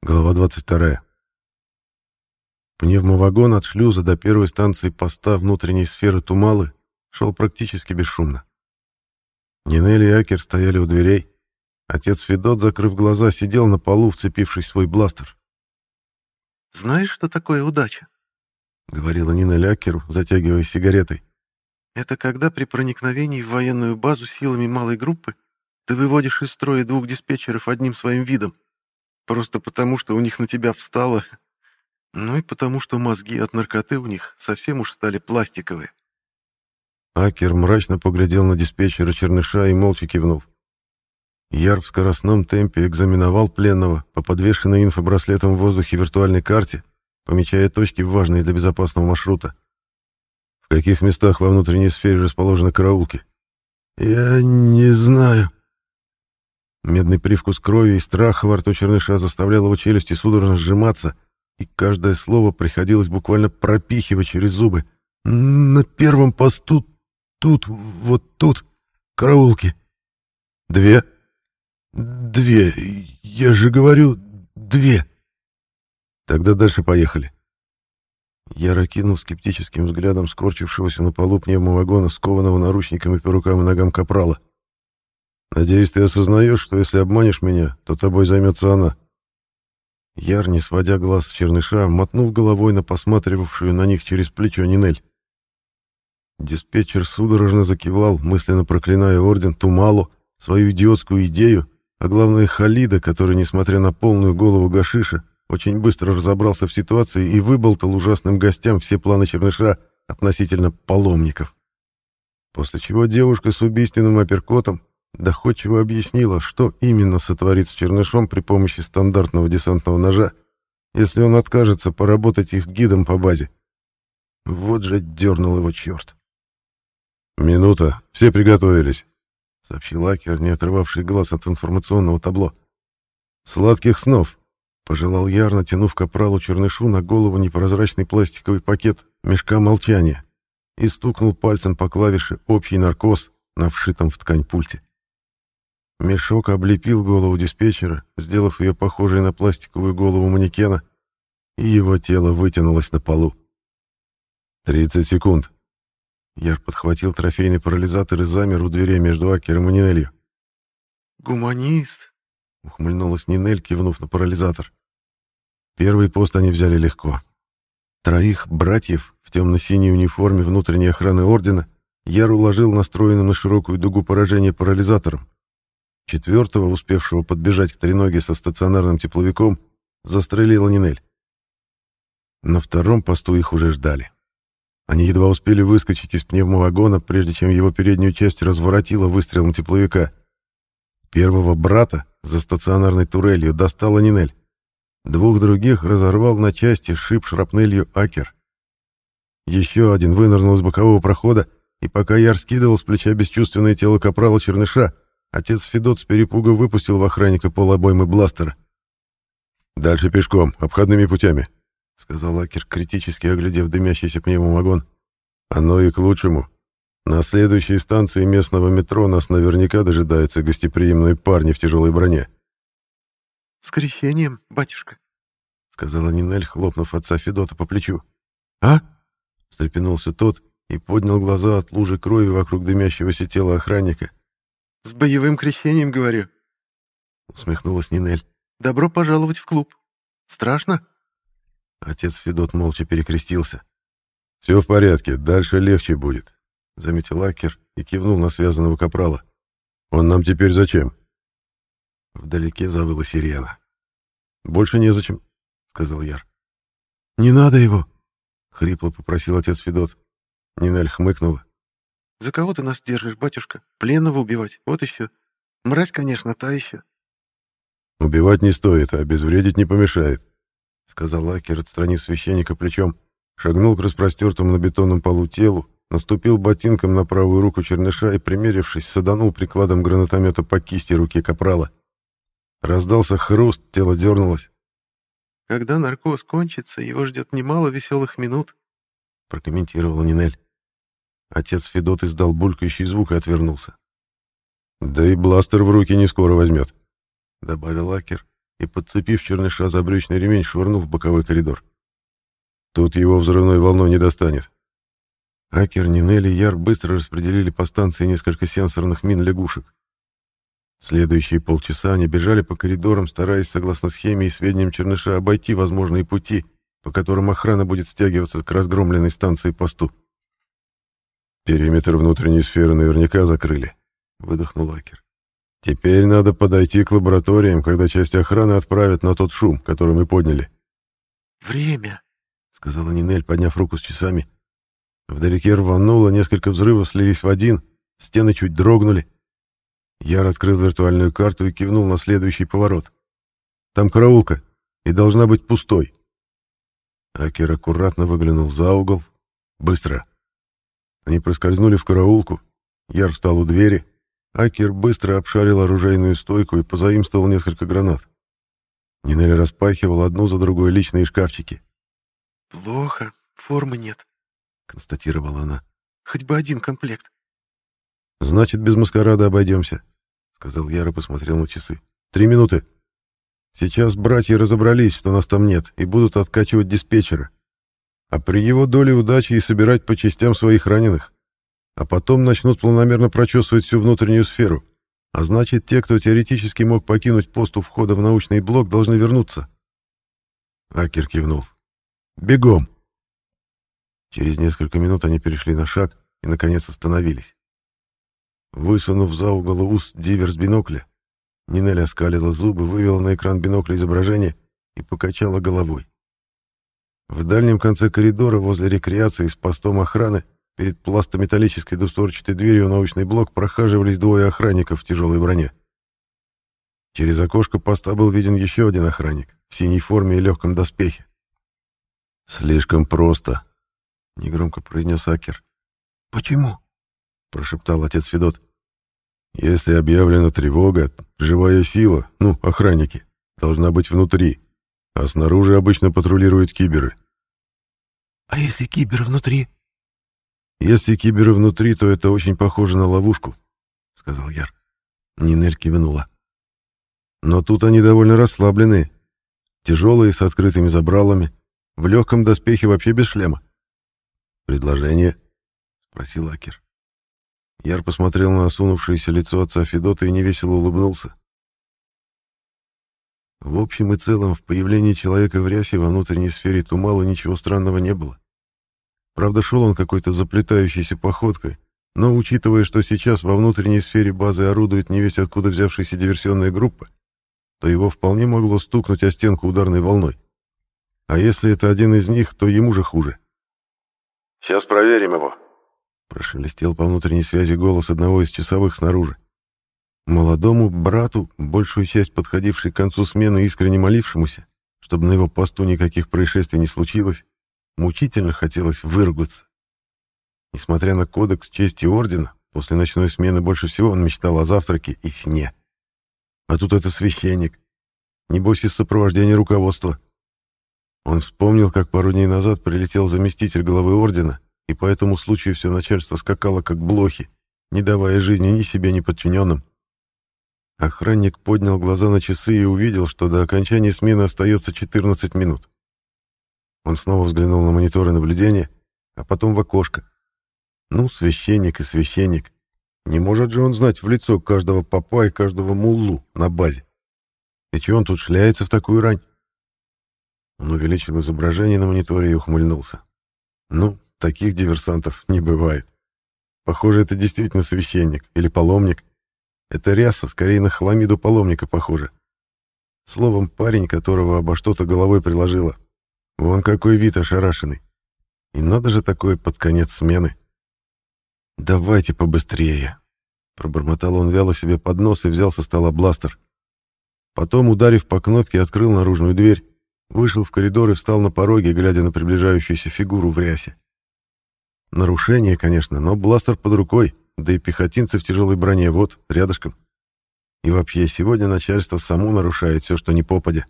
Глава 22. Пневмовагон от шлюза до первой станции поста внутренней сферы Тумалы шел практически бесшумно. Нинель и Акер стояли у дверей. Отец Федот, закрыв глаза, сидел на полу, вцепившись в свой бластер. «Знаешь, что такое удача?» — говорила Нинель Акеру, затягивая сигаретой. «Это когда при проникновении в военную базу силами малой группы ты выводишь из строя двух диспетчеров одним своим видом. Просто потому, что у них на тебя встало... Ну и потому, что мозги от наркоты у них совсем уж стали пластиковые. Акер мрачно поглядел на диспетчера Черныша и молча кивнул. Яр в скоростном темпе экзаменовал пленного по подвешенной инфобраслетом в воздухе виртуальной карте, помечая точки, важные для безопасного маршрута. В каких местах во внутренней сфере расположены караулки? «Я не знаю», Медный привкус крови и страха во рту черныша заставлял его челюсти судорожно сжиматься, и каждое слово приходилось буквально пропихивать через зубы. «На первом посту тут, вот тут, караулки». «Две?» «Две. Я же говорю, две». «Тогда дальше поехали». Я ракинул скептическим взглядом скорчившегося на полу пневмовагона, скованного наручниками по рукам и ногам капрала. Надеюсь, ты осознаешь, что если обманешь меня, то тобой займется она. Яр, не сводя глаз с черныша, мотнул головой на посматривавшую на них через плечо Нинель. Диспетчер судорожно закивал, мысленно проклиная орден Тумалу, свою идиотскую идею, а главное Халида, который, несмотря на полную голову Гашиша, очень быстро разобрался в ситуации и выболтал ужасным гостям все планы черныша относительно паломников. После чего девушка с убийственным апперкотом доходчиво объяснила, что именно сотворит с Чернышом при помощи стандартного десантного ножа, если он откажется поработать их гидом по базе. Вот же дернул его черт. «Минута, все приготовились», — сообщил Акер, не отрывавший глаз от информационного табло. «Сладких снов», — пожелал Яр, натянув капралу Чернышу на голову непрозрачный пластиковый пакет мешка молчания и стукнул пальцем по клавише «Общий наркоз» на вшитом в ткань пульте. Мешок облепил голову диспетчера, сделав ее похожей на пластиковую голову манекена, и его тело вытянулось на полу. «Тридцать секунд». Яр подхватил трофейный парализатор и замер у дверей между Акером и Нинелью. «Гуманист», — ухмыльнулась Нинель, кивнув на парализатор. Первый пост они взяли легко. Троих братьев в темно-синей униформе внутренней охраны Ордена Яр уложил настроенным на широкую дугу поражения парализатором, Четвертого, успевшего подбежать к треноге со стационарным тепловиком, застрелила Нинель. На втором посту их уже ждали. Они едва успели выскочить из пневмовагона, прежде чем его переднюю часть разворотила выстрелом тепловика. Первого брата за стационарной турелью достала Нинель. Двух других разорвал на части шип шрапнелью Акер. Еще один вынырнул из бокового прохода, и пока Яр скидывал с плеча бесчувственное тело капрала Черныша, Отец Федот с перепуга выпустил в охранника полобоймы бластера. «Дальше пешком, обходными путями», — сказал Акер, критически оглядев дымящийся пневмовагон. «Оно и к лучшему. На следующей станции местного метро нас наверняка дожидаются гостеприимные парни в тяжелой броне». «С крещением, батюшка», — сказала Нинель, хлопнув отца Федота по плечу. «А?» — встрепенулся тот и поднял глаза от лужи крови вокруг дымящегося тела охранника «С боевым крещением, говорю», — усмехнулась Нинель. «Добро пожаловать в клуб. Страшно?» Отец Федот молча перекрестился. «Все в порядке, дальше легче будет», — заметил Акер и кивнул на связанного капрала. «Он нам теперь зачем?» Вдалеке завыла сирена. «Больше незачем», — сказал Яр. «Не надо его», — хрипло попросил отец Федот. Нинель хмыкнула. За кого ты нас держишь, батюшка? Пленного убивать? Вот еще. Мразь, конечно, та еще. Убивать не стоит, а обезвредить не помешает, сказал Лакер, отстранив священника плечом, шагнул к распростертому на бетонном полу телу, наступил ботинком на правую руку черныша и, примерившись, саданул прикладом гранатомета по кисти руки капрала. Раздался хруст, тело дернулось. «Когда наркоз кончится, его ждет немало веселых минут», — прокомментировала Нинель. Отец Федот издал булькающий звук и отвернулся. «Да и бластер в руки не скоро возьмет», — добавил Акер и, подцепив черныша за брючный ремень, швырнул в боковой коридор. Тут его взрывной волной не достанет. Акер, Нинель и Яр быстро распределили по станции несколько сенсорных мин лягушек. Следующие полчаса они бежали по коридорам, стараясь, согласно схеме и сведениям Черныша, обойти возможные пути, по которым охрана будет стягиваться к разгромленной станции посту. «Периметр внутренней сферы наверняка закрыли», — выдохнул Акер. «Теперь надо подойти к лабораториям, когда часть охраны отправят на тот шум, который мы подняли». «Время», — сказала Нинель, подняв руку с часами. Вдалеке рвануло, несколько взрывов слились в один, стены чуть дрогнули. Яр открыл виртуальную карту и кивнул на следующий поворот. «Там караулка, и должна быть пустой». Акер аккуратно выглянул за угол. «Быстро!» Они проскользнули в караулку. Яр встал у двери. Акер быстро обшарил оружейную стойку и позаимствовал несколько гранат. Нинель распахивал одну за другой личные шкафчики. «Плохо, формы нет», — констатировала она. «Хоть бы один комплект». «Значит, без маскарада обойдемся», — сказал Яр и посмотрел на часы. «Три минуты. Сейчас братья разобрались, что нас там нет, и будут откачивать диспетчера а при его доле удачи и собирать по частям своих раненых. А потом начнут планомерно прочесывать всю внутреннюю сферу. А значит, те, кто теоретически мог покинуть пост у входа в научный блок, должны вернуться. Акер кивнул. «Бегом!» Через несколько минут они перешли на шаг и, наконец, остановились. Высунув за угол уст диверс бинокля, Нинель оскалила зубы, вывела на экран бинокля изображение и покачала головой. В дальнем конце коридора возле рекреации с постом охраны перед пластометаллической двустворчатой дверью научный блок прохаживались двое охранников в тяжелой броне. Через окошко поста был виден еще один охранник в синей форме и легком доспехе. «Слишком просто», — негромко произнес Акер. «Почему?» — прошептал отец Федот. «Если объявлена тревога, живая сила, ну, охранники, должна быть внутри, а снаружи обычно патрулируют киберы. «А если киберы внутри?» «Если киберы внутри, то это очень похоже на ловушку», — сказал Яр. Нинель кивнула. «Но тут они довольно расслаблены. Тяжелые, с открытыми забралами, в легком доспехе вообще без шлема». «Предложение?» — спросил Акер. Яр посмотрел на осунувшееся лицо отца Федота и невесело улыбнулся. В общем и целом, в появлении человека в рясе во внутренней сфере Тумала ничего странного не было. Правда, шел он какой-то заплетающейся походкой, но, учитывая, что сейчас во внутренней сфере базы орудует невесть откуда взявшаяся диверсионная группа, то его вполне могло стукнуть о стенку ударной волной. А если это один из них, то ему же хуже. «Сейчас проверим его», — прошелестел по внутренней связи голос одного из часовых снаружи. Молодому брату, большую часть подходившей к концу смены искренне молившемуся, чтобы на его посту никаких происшествий не случилось, мучительно хотелось выругаться. Несмотря на кодекс чести ордена, после ночной смены больше всего он мечтал о завтраке и сне. А тут это священник. Небось, из сопровождения руководства. Он вспомнил, как пару дней назад прилетел заместитель главы ордена, и по этому случаю все начальство скакало как блохи, не давая жизни ни себе, ни подчиненным. Охранник поднял глаза на часы и увидел, что до окончания смены остается 14 минут. Он снова взглянул на мониторы наблюдения, а потом в окошко. Ну, священник и священник. Не может же он знать в лицо каждого папа и каждого муллу на базе. И чего он тут шляется в такую рань? Он увеличил изображение на мониторе и ухмыльнулся. Ну, таких диверсантов не бывает. Похоже, это действительно священник или паломник. Это ряса, скорее на хламиду паломника похоже. Словом, парень, которого обо что-то головой приложило. Вон какой вид ошарашенный. И надо же такое под конец смены. «Давайте побыстрее», — пробормотал он вяло себе под нос и взял со стола бластер. Потом, ударив по кнопке, открыл наружную дверь, вышел в коридор и встал на пороге, глядя на приближающуюся фигуру в рясе. Нарушение, конечно, но бластер под рукой, да и пехотинцы в тяжелой броне вот, рядышком. И вообще, сегодня начальство само нарушает все, что не попадя.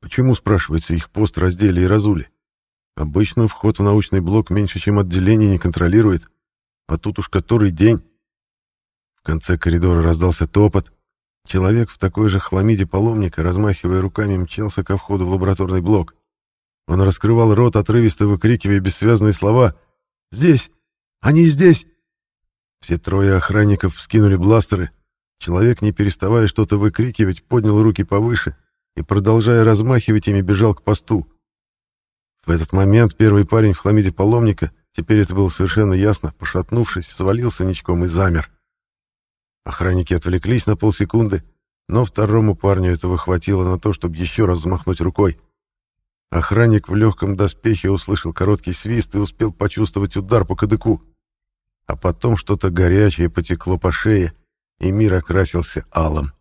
Почему, спрашивается, их пост раздели и разули? Обычно вход в научный блок меньше, чем отделение не контролирует. А тут уж который день. В конце коридора раздался топот. Человек в такой же хламиде паломника, размахивая руками, мчался ко входу в лабораторный блок. Он раскрывал рот, отрывисто выкрикивая бессвязные слова. «Здесь! Они здесь!» Все трое охранников вскинули бластеры. Человек, не переставая что-то выкрикивать, поднял руки повыше и, продолжая размахивать ими, бежал к посту. В этот момент первый парень в хламиде паломника, теперь это было совершенно ясно, пошатнувшись, свалился ничком и замер. Охранники отвлеклись на полсекунды, но второму парню этого хватило на то, чтобы еще раз взмахнуть рукой. Охранник в легком доспехе услышал короткий свист и успел почувствовать удар по кадыку. А потом что-то горячее потекло по шее, и мир окрасился алым.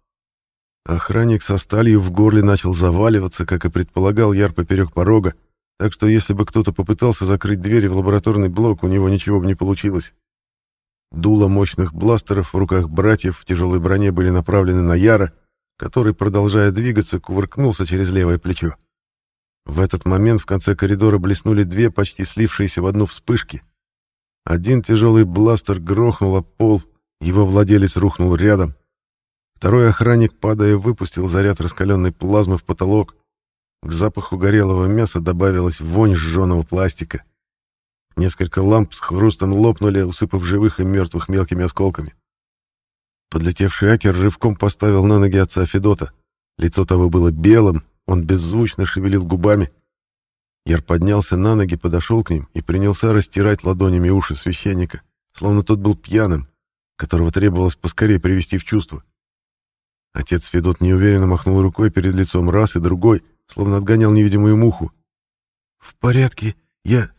Охранник со сталью в горле начал заваливаться, как и предполагал Яр поперек порога, так что если бы кто-то попытался закрыть двери в лабораторный блок, у него ничего бы не получилось. Дула мощных бластеров в руках братьев в тяжелой броне были направлены на Яра, который, продолжая двигаться, кувыркнулся через левое плечо. В этот момент в конце коридора блеснули две почти слившиеся в одну вспышки. Один тяжелый бластер грохнул о пол, его владелец рухнул рядом. Второй охранник, падая, выпустил заряд раскаленной плазмы в потолок. К запаху горелого мяса добавилась вонь сжженного пластика. Несколько ламп с хрустом лопнули, усыпав живых и мертвых мелкими осколками. Подлетевший Акер рывком поставил на ноги отца Федота. Лицо того было белым, он беззвучно шевелил губами. Яр поднялся на ноги, подошел к ним и принялся растирать ладонями уши священника, словно тот был пьяным, которого требовалось поскорее привести в чувство. Отец Федот неуверенно махнул рукой перед лицом раз и другой, словно отгонял невидимую муху. «В порядке, я...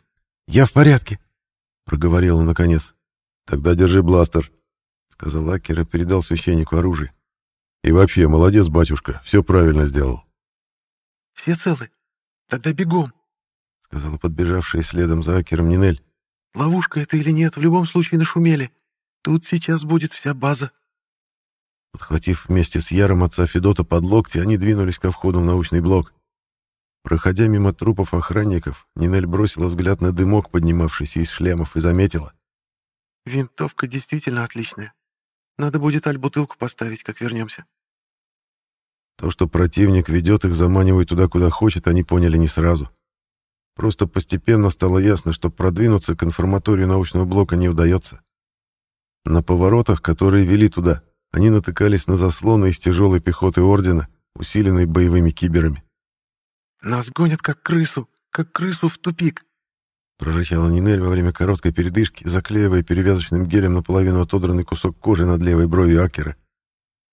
я в порядке», — проговорил он наконец. «Тогда держи бластер», — сказал Акер и передал священнику оружие. «И вообще, молодец, батюшка, все правильно сделал». «Все целы? Тогда бегом», — сказала подбежавшая следом за Акером Нинель. «Ловушка это или нет, в любом случае нашумели. Тут сейчас будет вся база». Подхватив вместе с Яром отца Федота под локти, они двинулись ко входу в научный блок. Проходя мимо трупов охранников, Нинель бросила взгляд на дымок, поднимавшийся из шлемов, и заметила. «Винтовка действительно отличная. Надо будет аль-бутылку поставить, как вернемся». То, что противник ведет их, заманивая туда, куда хочет, они поняли не сразу. Просто постепенно стало ясно, что продвинуться к информаторию научного блока не удается. На поворотах, которые вели туда, они натыкались на заслоны из тяжелой пехоты Ордена, усиленной боевыми киберами. «Нас гонят как крысу, как крысу в тупик!» прорычала Нинель во время короткой передышки, заклеивая перевязочным гелем наполовину отодранный кусок кожи над левой бровью Акера.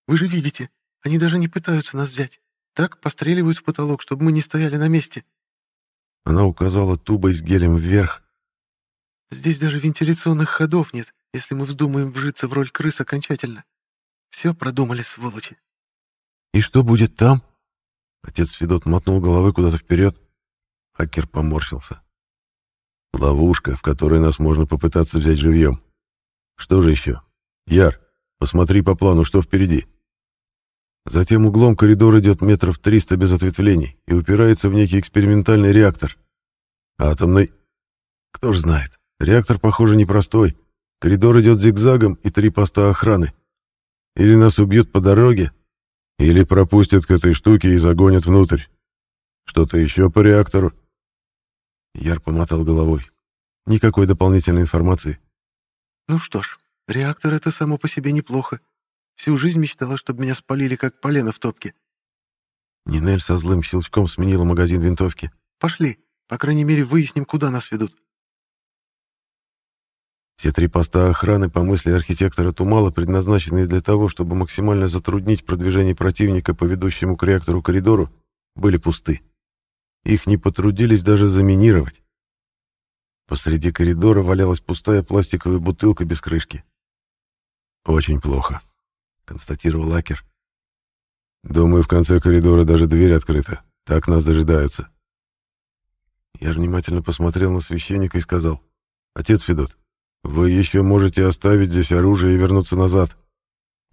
«Вы же видите, они даже не пытаются нас взять. Так постреливают в потолок, чтобы мы не стояли на месте. Она указала тубой с гелем вверх. Здесь даже вентиляционных ходов нет, если мы вздумаем вжиться в роль крыс окончательно. Все продумали, сволочи. И что будет там? Отец Федот мотнул головой куда-то вперед. Хакер поморщился. Ловушка, в которой нас можно попытаться взять живьем. Что же еще? Яр, посмотри по плану, что впереди. Затем углом коридор идет метров 300 без ответвлений и упирается в некий экспериментальный реактор. Атомный? Кто ж знает. Реактор, похоже, непростой. Коридор идет зигзагом и три поста охраны. Или нас убьют по дороге, или пропустят к этой штуке и загонят внутрь. Что-то еще по реактору? Яр помотал головой. Никакой дополнительной информации. Ну что ж, реактор — это само по себе неплохо. Всю жизнь мечтала, чтобы меня спалили, как полено в топке. Нинель со злым щелчком сменила магазин винтовки. «Пошли. По крайней мере, выясним, куда нас ведут». Все три поста охраны, по мысли архитектора Тумала, предназначенные для того, чтобы максимально затруднить продвижение противника по ведущему к реактору коридору, были пусты. Их не потрудились даже заминировать. Посреди коридора валялась пустая пластиковая бутылка без крышки. Очень плохо констатировал Акер. «Думаю, в конце коридора даже дверь открыта. Так нас дожидаются». Я внимательно посмотрел на священника и сказал, «Отец Федот, вы еще можете оставить здесь оружие и вернуться назад.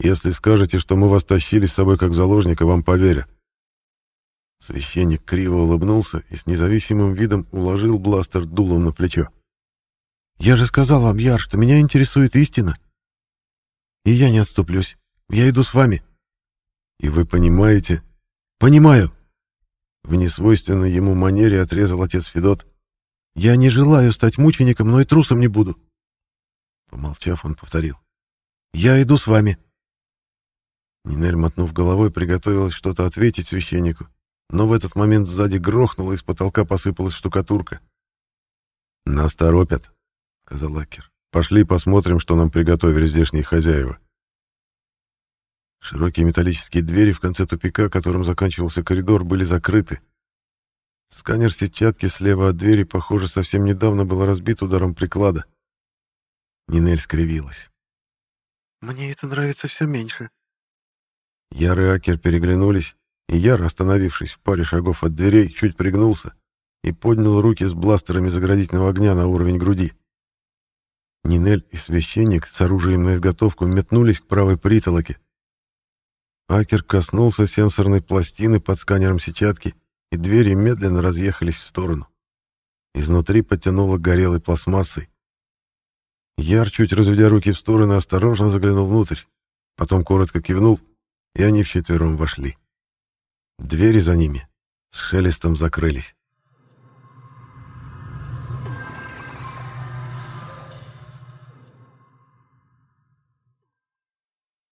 Если скажете, что мы вас тащили с собой как заложника, вам поверят». Священник криво улыбнулся и с независимым видом уложил бластер дулом на плечо. «Я же сказал вам, Яр, что меня интересует истина. И я не отступлюсь. Я иду с вами. И вы понимаете? Понимаю. В несвойственной ему манере отрезал отец Федот. Я не желаю стать мучеником, но и трусом не буду. Помолчав, он повторил. Я иду с вами. Нинель, мотнув головой, приготовилась что-то ответить священнику, но в этот момент сзади грохнуло, из потолка посыпалась штукатурка. «Нас торопят», — сказал Акер. «Пошли посмотрим, что нам приготовили здешние хозяева». Широкие металлические двери в конце тупика, которым заканчивался коридор, были закрыты. Сканер сетчатки слева от двери, похоже, совсем недавно был разбит ударом приклада. Нинель скривилась. «Мне это нравится все меньше». Яр и Акер переглянулись, и Яр, остановившись в паре шагов от дверей, чуть пригнулся и поднял руки с бластерами заградительного огня на уровень груди. Нинель и священник с оружием на изготовку метнулись к правой притолоке. Акер коснулся сенсорной пластины под сканером сетчатки, и двери медленно разъехались в сторону. Изнутри потянуло горелой пластмассой. Яр, чуть разведя руки в стороны, осторожно заглянул внутрь, потом коротко кивнул, и они вчетвером вошли. Двери за ними с шелестом закрылись.